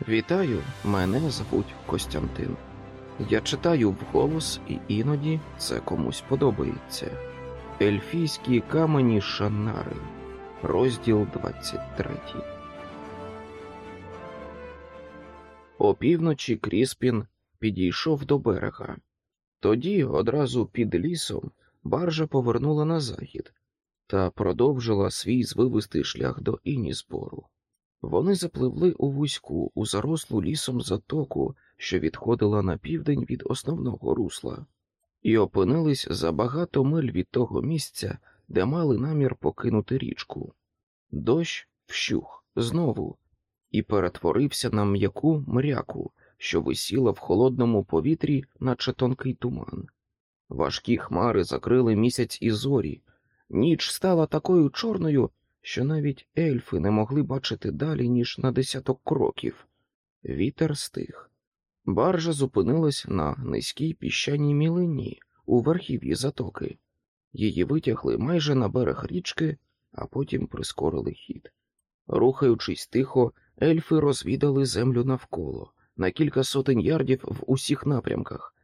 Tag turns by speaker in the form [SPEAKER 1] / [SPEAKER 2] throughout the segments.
[SPEAKER 1] Вітаю, мене звуть Костянтин. Я читаю вголос, і іноді це комусь подобається. Ельфійські камені Шаннари, розділ 23. Опівночі Кріспін підійшов до берега. Тоді, одразу під лісом, баржа повернула на захід та продовжила свій звивистий шлях до Інісбору. Вони запливли у вузьку, у зарослу лісом затоку, що відходила на південь від основного русла, і опинились за багато миль від того місця, де мали намір покинути річку. Дощ вщух знову і перетворився на м'яку мряку, що висіла в холодному повітрі, наче тонкий туман. Важкі хмари закрили місяць і зорі, ніч стала такою чорною, що навіть ельфи не могли бачити далі, ніж на десяток кроків. Вітер стих. Баржа зупинилась на низькій піщаній мілині у верхів'ї затоки. Її витягли майже на берег річки, а потім прискорили хід. Рухаючись тихо, ельфи розвідали землю навколо на кілька сотень ярдів в усіх напрямках,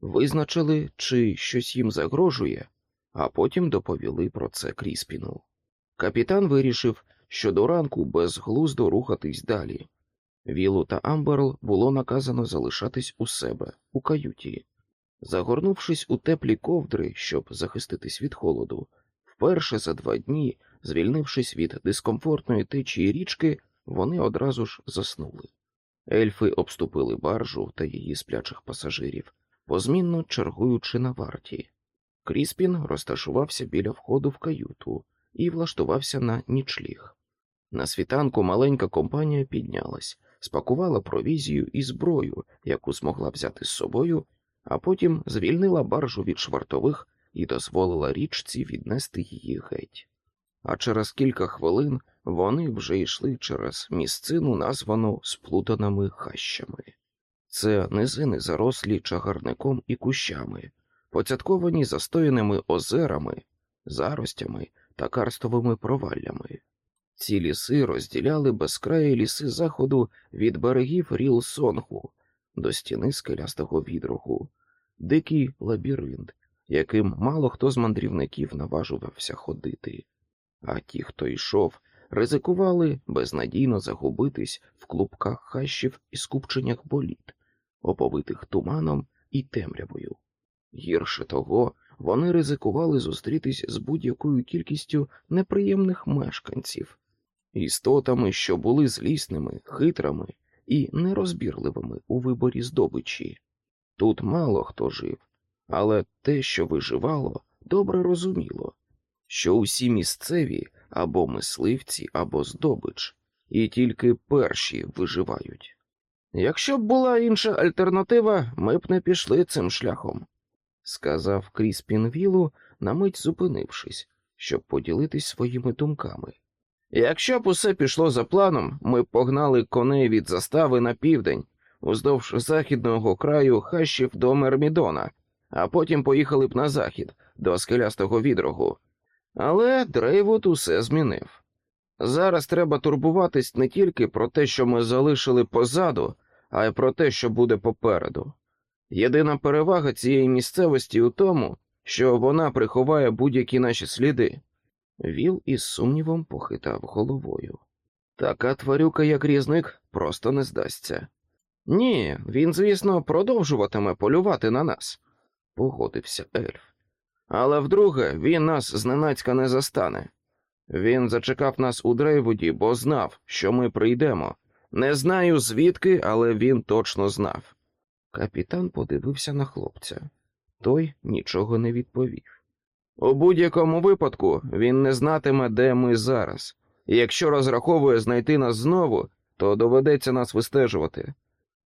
[SPEAKER 1] визначили, чи щось їм загрожує, а потім доповіли про це Кріспіну. Капітан вирішив, що до ранку безглуздо рухатись далі. Вілу та Амберл було наказано залишатись у себе у каюті. Загорнувшись у теплі ковдри, щоб захиститись від холоду, вперше за два дні, звільнившись від дискомфортної течії річки, вони одразу ж заснули. Ельфи обступили баржу та її сплячих пасажирів, позмінно чергуючи на варті. Кріспін розташувався біля входу в каюту і влаштувався на нічліг. На світанку маленька компанія піднялась, спакувала провізію і зброю, яку змогла взяти з собою, а потім звільнила баржу від швартових і дозволила річці віднести її геть. А через кілька хвилин вони вже йшли через місцину, названу сплутаними хащами. Це низини зарослі чагарником і кущами, поцятковані застояними озерами, заростями та карстовими проваллями. Ці ліси розділяли безкраї ліси заходу від берегів Ріл Сонгу до стіни скелястого відрогу, дикий лабіринт, яким мало хто з мандрівників наважувався ходити. А ті, хто йшов, ризикували безнадійно загубитись в клубках хащів і скупченнях боліт, оповитих туманом і темрявою. Гірше того, вони ризикували зустрітись з будь-якою кількістю неприємних мешканців, істотами, що були злісними, хитрими і нерозбірливими у виборі здобичі. Тут мало хто жив, але те, що виживало, добре розуміло, що усі місцеві або мисливці, або здобич, і тільки перші виживають. Якщо б була інша альтернатива, ми б не пішли цим шляхом сказав Кріспін Вілу, на мить зупинившись, щоб поділитись своїми думками. Якщо б усе пішло за планом, ми б погнали коней від застави на південь, уздовж західного краю хащів до Мермідона, а потім поїхали б на захід, до скелястого відрогу. Але Дрейвуд усе змінив. Зараз треба турбуватись не тільки про те, що ми залишили позаду, а й про те, що буде попереду. Єдина перевага цієї місцевості у тому, що вона приховає будь-які наші сліди. Віл із сумнівом похитав головою. Така тварюка, як різник, просто не здасться. Ні, він, звісно, продовжуватиме полювати на нас, погодився ельф. Але вдруге він нас зненацька не застане. Він зачекав нас у Дрейвуді, бо знав, що ми прийдемо. Не знаю звідки, але він точно знав. Капітан подивився на хлопця. Той нічого не відповів. У будь-якому випадку він не знатиме, де ми зараз, і якщо розраховує знайти нас знову, то доведеться нас вистежувати.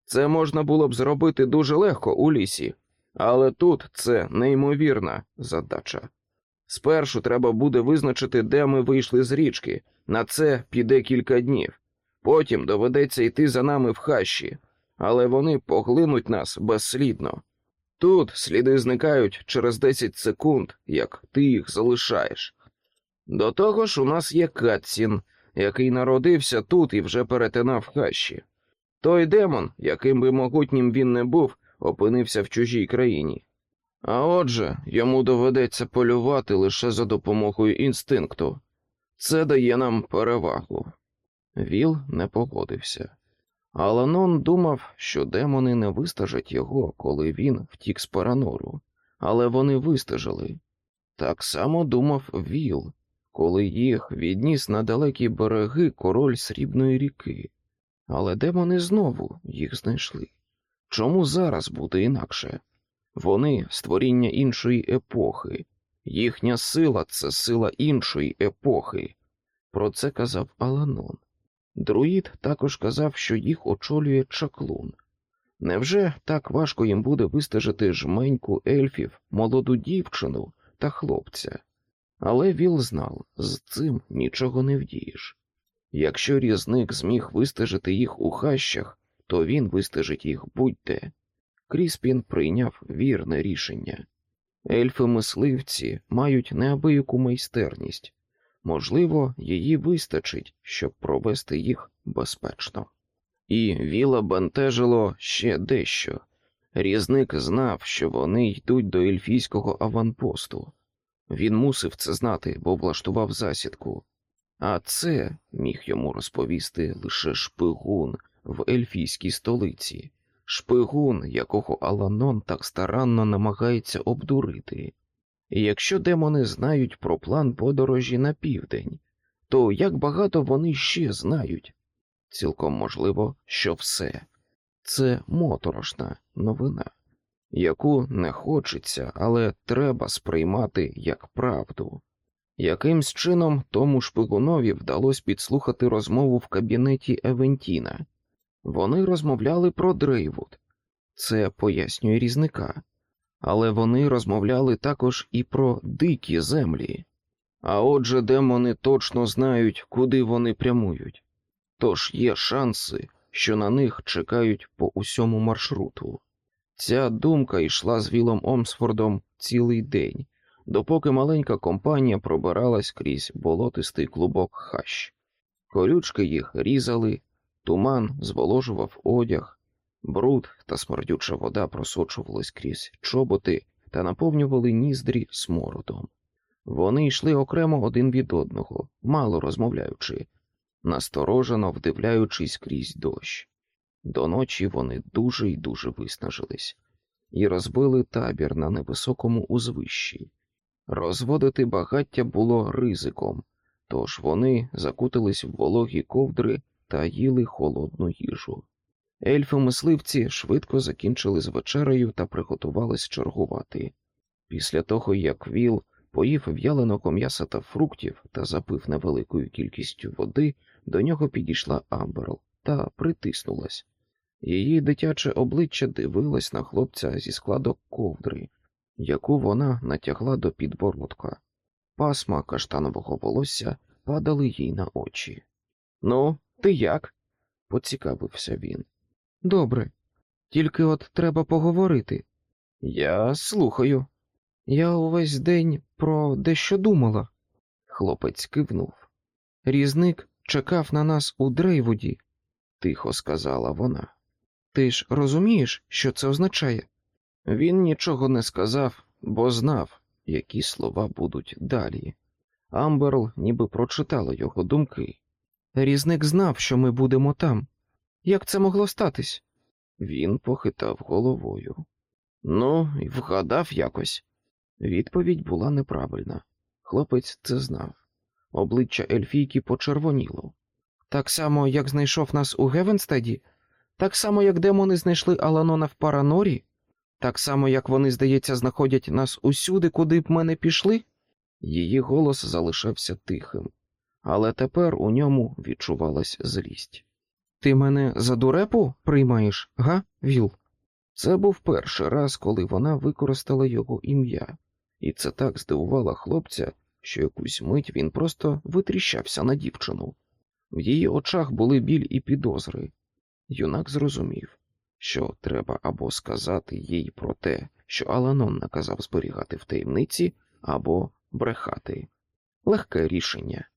[SPEAKER 1] Це можна було б зробити дуже легко у лісі, але тут це неймовірна задача. Спершу треба буде визначити, де ми вийшли з річки. На це піде кілька днів. Потім доведеться йти за нами в хащі але вони поглинуть нас безслідно. Тут сліди зникають через 10 секунд, як ти їх залишаєш. До того ж, у нас є Катсін, який народився тут і вже перетинав хащі. Той демон, яким би могутнім він не був, опинився в чужій країні. А отже, йому доведеться полювати лише за допомогою інстинкту. Це дає нам перевагу. Віл не погодився. Аланон думав, що демони не вистажать його, коли він втік з паранору, але вони вистежили. Так само думав Віл, коли їх відніс на далекі береги король срібної ріки. Але демони знову їх знайшли. Чому зараз буде інакше? Вони створіння іншої епохи, їхня сила це сила іншої епохи. Про це казав Аланон. Друїд також казав, що їх очолює чаклун. Невже так важко їм буде вистежити жменьку ельфів, молоду дівчину та хлопця? Але Віл знав, з цим нічого не вдієш. Якщо різник зміг вистежити їх у хащах, то він вистежить їх будь-де. Кріспін прийняв вірне рішення. Ельфи-мисливці мають неабияку майстерність, можливо, її вистачить, щоб провести їх безпечно. І віла бентежило ще дещо. Різник знав, що вони йдуть до ельфійського аванпосту. Він мусив це знати, бо влаштував засідку. А це міг йому розповісти лише шпигун в ельфійській столиці, шпигун, якого Аланон так старанно намагається обдурити. Якщо демони знають про план подорожі на південь, то як багато вони ще знають? Цілком можливо, що все це моторошна новина, яку не хочеться, але треба сприймати як правду. Якимсь чином тому шпигунові вдалося підслухати розмову в кабінеті Евентіна. Вони розмовляли про Дрейвуд, це пояснює різника, але вони розмовляли також і про дикі землі. А отже, демони точно знають, куди вони прямують, тож є шанси, що на них чекають по усьому маршруту. Ця думка йшла з Вілом Омсфордом цілий день допоки маленька компанія пробиралась крізь болотистий клубок хащ. Колючки їх різали, туман зволожував одяг, бруд та смердюча вода просочувались крізь чоботи та наповнювали ніздрі смородом. Вони йшли окремо один від одного, мало розмовляючи, насторожено вдивляючись крізь дощ. До ночі вони дуже й дуже виснажились і розбили табір на невисокому узвищі. Розводити багаття було ризиком, тож вони закутились в вологі ковдри та їли холодну їжу. Ельфи-мисливці швидко закінчили з вечерею та приготувались чергувати. Після того, як Віл поїв в'яленого м'яса та фруктів та запив невеликою кількістю води, до нього підійшла Амберл та притиснулась. Її дитяче обличчя дивилось на хлопця зі складок ковдри яку вона натягла до підбородка. Пасма каштанового волосся падали їй на очі. Ну, ти як? поцікавився він. Добре, тільки от треба поговорити. Я слухаю. Я увесь день про дещо думала. Хлопець кивнув. Різник чекав на нас у Дрейвуді, тихо сказала вона. Ти ж розумієш, що це означає? Він нічого не сказав, бо знав, які слова будуть далі. Амберл ніби прочитала його думки. Різник знав, що ми будемо там. Як це могло статись? Він похитав головою. Ну, і вгадав якось. Відповідь була неправильна. Хлопець це знав. Обличчя Ельфійки почервоніло. Так само, як знайшов нас у Гевенстеді, так само, як демони знайшли Аланона в Паранорі. Так само, як вони, здається, знаходять нас усюди, куди б ми не пішли? Її голос залишався тихим, але тепер у ньому відчувалась злість. Ти мене за дурепу приймаєш, га, Віл? Це був перший раз, коли вона використала його ім'я, і це так здивувало хлопця, що якусь мить він просто витріщався на дівчину. В її очах були біль і підозри. Юнак зрозумів що треба або сказати їй про те, що Аланон наказав зберігати в таємниці, або брехати. Легке рішення.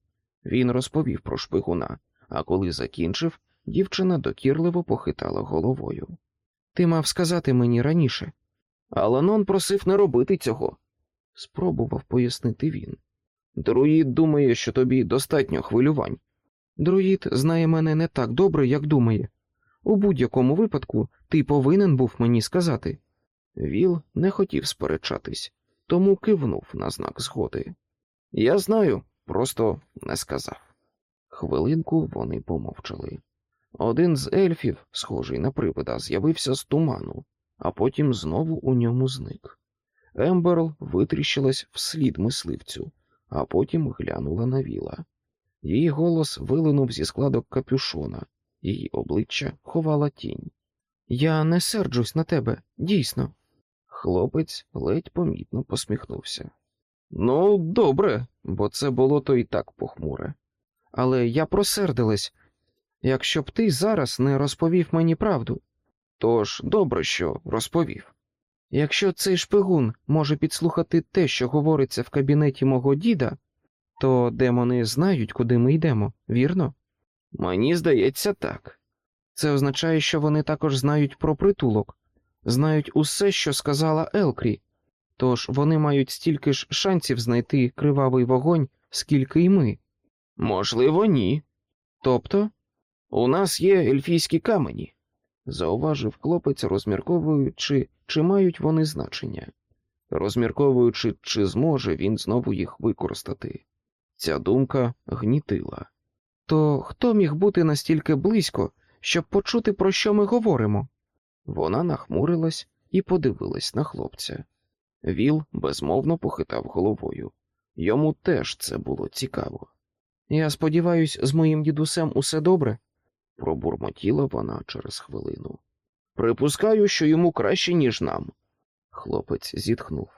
[SPEAKER 1] Він розповів про шпигуна, а коли закінчив, дівчина докірливо похитала головою. Ти мав сказати мені раніше. Аланон просив не робити цього, спробував пояснити він. Друїд думає, що тобі достатньо хвилювань. Друїд знає мене не так добре, як думає. У будь-якому випадку ти повинен був мені сказати. Віл не хотів сперечатись, тому кивнув на знак згоди. Я знаю, просто не сказав. Хвилинку вони помовчали. Один з ельфів, схожий на привида, з'явився з туману, а потім знову у ньому зник. Амберл витріщилась вслід мисливцю, а потім глянула на Віла. Її голос вилинув зі складок капюшона, її обличчя ховала тінь. Я не серджусь на тебе, дійсно. Хлопець ледь помітно посміхнувся. Ну, добре, бо це було то і так похмуре. Але я просердилась, якщо б ти зараз не розповів мені правду. Тож добре, що розповів. Якщо цей шпигун може підслухати те, що говориться в кабінеті мого діда, то демони знають, куди ми йдемо, вірно? Мені здається, так. Це означає, що вони також знають про притулок, знають усе, що сказала Елкрі, тож вони мають стільки ж шансів знайти кривавий вогонь, скільки й ми. Можливо, ні. Тобто, у нас є ельфійські камені, зауважив хлопець, розмірковуючи, чи мають вони значення, розмірковуючи, чи зможе він знову їх використати. Ця думка гнітила. То хто міг бути настільки близько, щоб почути, про що ми говоримо? Вона нахмурилась і подивилась на хлопця. Віл безмовно похитав головою. Йому теж це було цікаво. Я сподіваюсь, з моїм дідусем усе добре, пробурмотіла вона через хвилину. Припускаю, що йому краще, ніж нам. Хлопець зітхнув.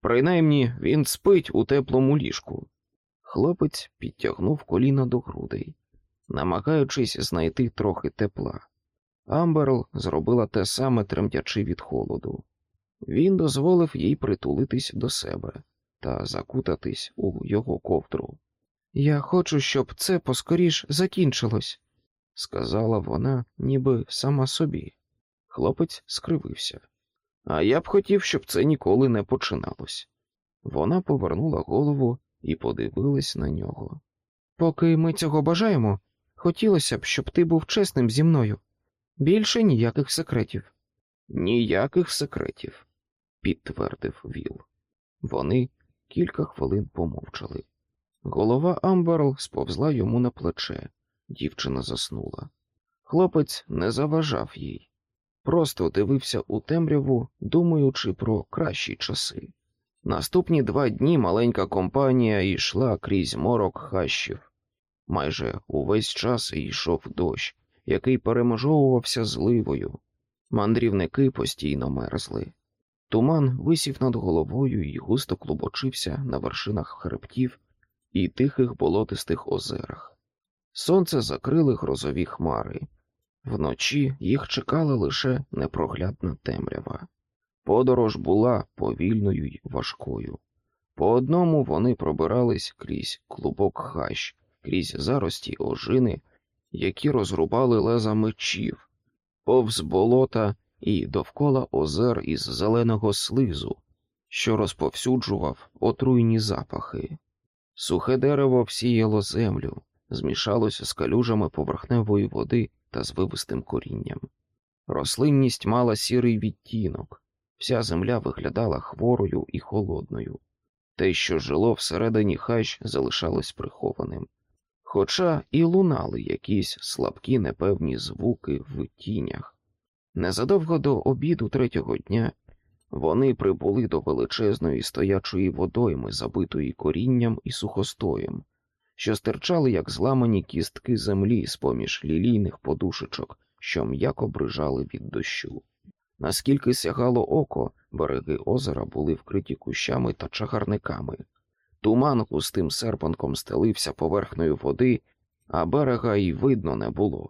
[SPEAKER 1] Принаймні він спить у теплому ліжку. Хлопець підтягнув коліна до грудей, намагаючись знайти трохи тепла. Амберл зробила те саме тремтячи від холоду. Він дозволив їй притулитись до себе та закутатись у його ковдру. Я хочу, щоб це поскоріш закінчилось, сказала вона, ніби сама собі. Хлопець скривився. А я б хотів, щоб це ніколи не починалось. Вона повернула голову і подивилась на нього. Поки ми цього бажаємо, хотілося б, щоб ти був чесним зі мною. Більше ніяких секретів. Ніяких секретів, підтвердив Віл. Вони кілька хвилин помовчали. Голова Амберл сповзла йому на плече, дівчина заснула. Хлопець не заважав їй, просто дивився у темряву, думаючи про кращі часи. Наступні два дні маленька компанія йшла крізь морок хащів. Майже увесь час йшов дощ, який переможовувався зливою. Мандрівники постійно мерзли. Туман висів над головою і густо клубочився на вершинах хребтів і тихих болотистих озерах. Сонце закрили грозові хмари, вночі їх чекала лише непроглядна темрява. Подорож була повільною й важкою. По одному вони пробирались крізь клубок хащ, крізь зарості ожини, які розрубали леза мечів, повз болота і довкола озер із зеленого слизу, що розповсюджував отруйні запахи. Сухе дерево всіяло землю, змішалося з калюжами поверхневої води та звивистим корінням. Рослинність мала сірий відтінок, вся земля виглядала хворою і холодною. Те, що жило всередині хащ, залишалось прихованим. Хоча і лунали якісь слабкі непевні звуки в тінях. Незадовго до обіду третього дня вони прибули до величезної стоячої водойми, забитої корінням і сухостоєм, що стирчали, як зламані кістки землі з поміж лілійних подушечок, що м'яко брижали від дощу. Наскільки сягало око, береги озера були вкриті кущами та чагарниками. Туман густим серпанком стелився поверхнею води, а берега й видно не було.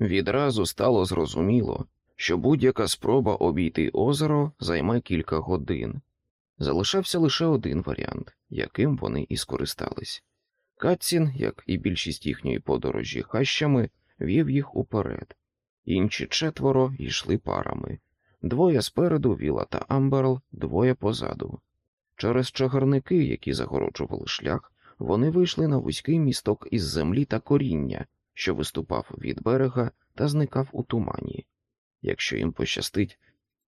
[SPEAKER 1] Відразу стало зрозуміло, що будь-яка спроба обійти озеро займе кілька годин. Залишався лише один варіант, яким вони і скористались. Катсін, як і більшість їхньої подорожі хащами, вів їх уперед. Інші четверо йшли парами. Двоє спереду Віла та Амберл, двоє позаду. Через чагарники, які загороджували шлях, вони вийшли на вузький місток із землі та коріння, що виступав від берега та зникав у тумані. Якщо їм пощастить,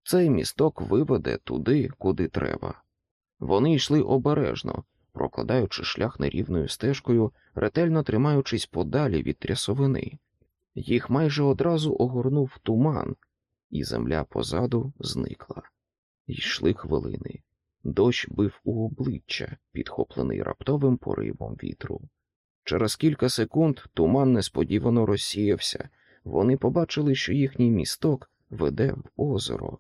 [SPEAKER 1] цей місток виведе туди, куди треба. Вони йшли обережно, прокладаючи шлях нерівною стежкою, ретельно тримаючись подалі від трясовини. Їх майже одразу огорнув туман, і земля позаду зникла. Йшли хвилини. Дощ бив у обличчя, підхоплений раптовим поривом вітру. Через кілька секунд туман несподівано розсіявся, вони побачили, що їхній місток веде в озеро,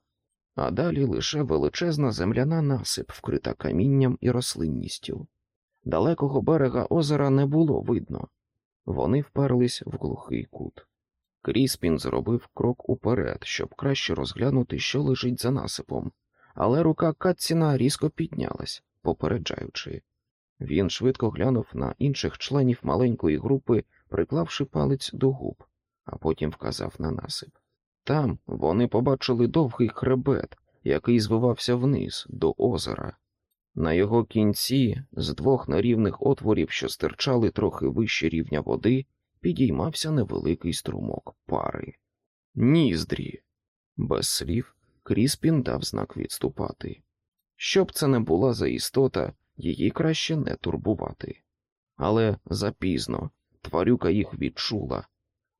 [SPEAKER 1] а далі лише величезна земляна насип, вкрита камінням і рослинністю. Далекого берега озера не було видно, вони вперлись в глухий кут. Кріспін зробив крок уперед, щоб краще розглянути, що лежить за насипом, але рука Катціна різко піднялась, попереджаючи. Він швидко глянув на інших членів маленької групи, приклавши палець до губ, а потім вказав на насип. Там вони побачили довгий хребет, який звивався вниз до озера. На його кінці з двох нерівних отворів, що стирчали трохи вище рівня води, підіймався невеликий струмок пари. Ніздрі. Без слів Кріспін дав знак відступати. Щоб це не була за істота, її краще не турбувати. Але запізно тварюка їх відчула.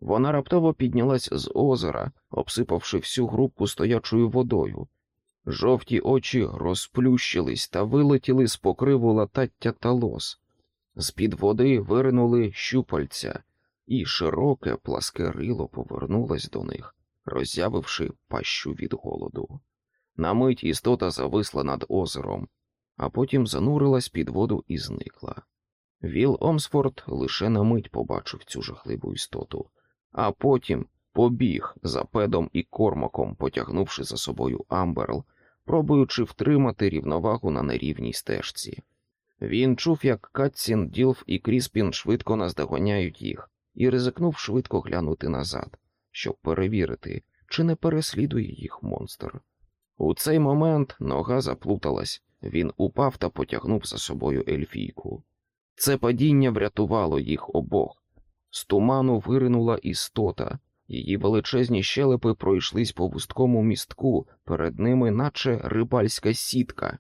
[SPEAKER 1] Вона раптово піднялась з озера, обсипавши всю групу стоячою водою. Жовті очі розплющились та вилетіли з покриву латаття та лос. З-під води виринули щупальця, і широке пласке рило повернулось до них, роззявивши пащу від голоду. На мить істота зависла над озером, а потім занурилась під воду і зникла. Віл Омсфорд лише на мить побачив цю жахливу істоту, а потім побіг за педом і кормаком, потягнувши за собою Амберл, пробуючи втримати рівновагу на нерівній стежці. Він чув, як Катсін, Ділф і Кріспін швидко наздоганяють їх, і ризикнув швидко глянути назад, щоб перевірити, чи не переслідує їх монстр. У цей момент нога заплуталась, він упав та потягнув за собою ельфійку. Це падіння врятувало їх обох. З туману виринула істота, її величезні щелепи пройшлись по вусткому містку, перед ними, наче рибальська сітка.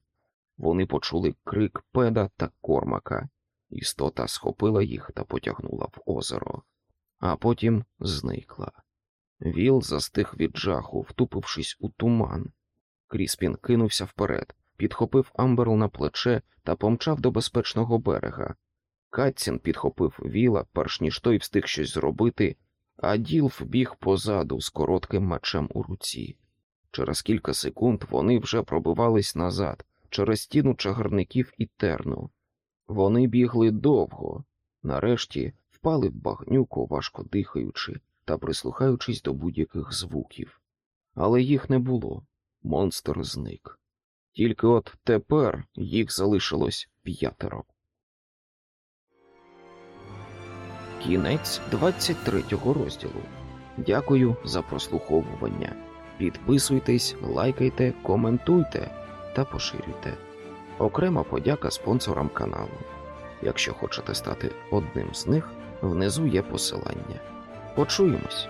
[SPEAKER 1] Вони почули крик педа та кормака. Істота схопила їх та потягнула в озеро, а потім зникла. Віл застиг від жаху, втупившись у туман. Кріспін кинувся вперед, підхопив Амберл на плече та помчав до безпечного берега. Катцін підхопив Віла, перш ніж той встиг щось зробити, а Ділф біг позаду з коротким мечем у руці. Через кілька секунд вони вже пробивались назад, через стіну чагарників і терну. Вони бігли довго, нарешті впали в багнюку, важко дихаючи та прислухаючись до будь-яких звуків. Але їх не було, монстр зник. Тільки от тепер їх залишилось п'ятеро. Кінець 23 розділу. Дякую за прослуховування. Підписуйтесь, лайкайте, коментуйте та поширюйте. Окрема подяка спонсорам каналу. Якщо хочете стати одним з них, внизу є посилання. Почуємось!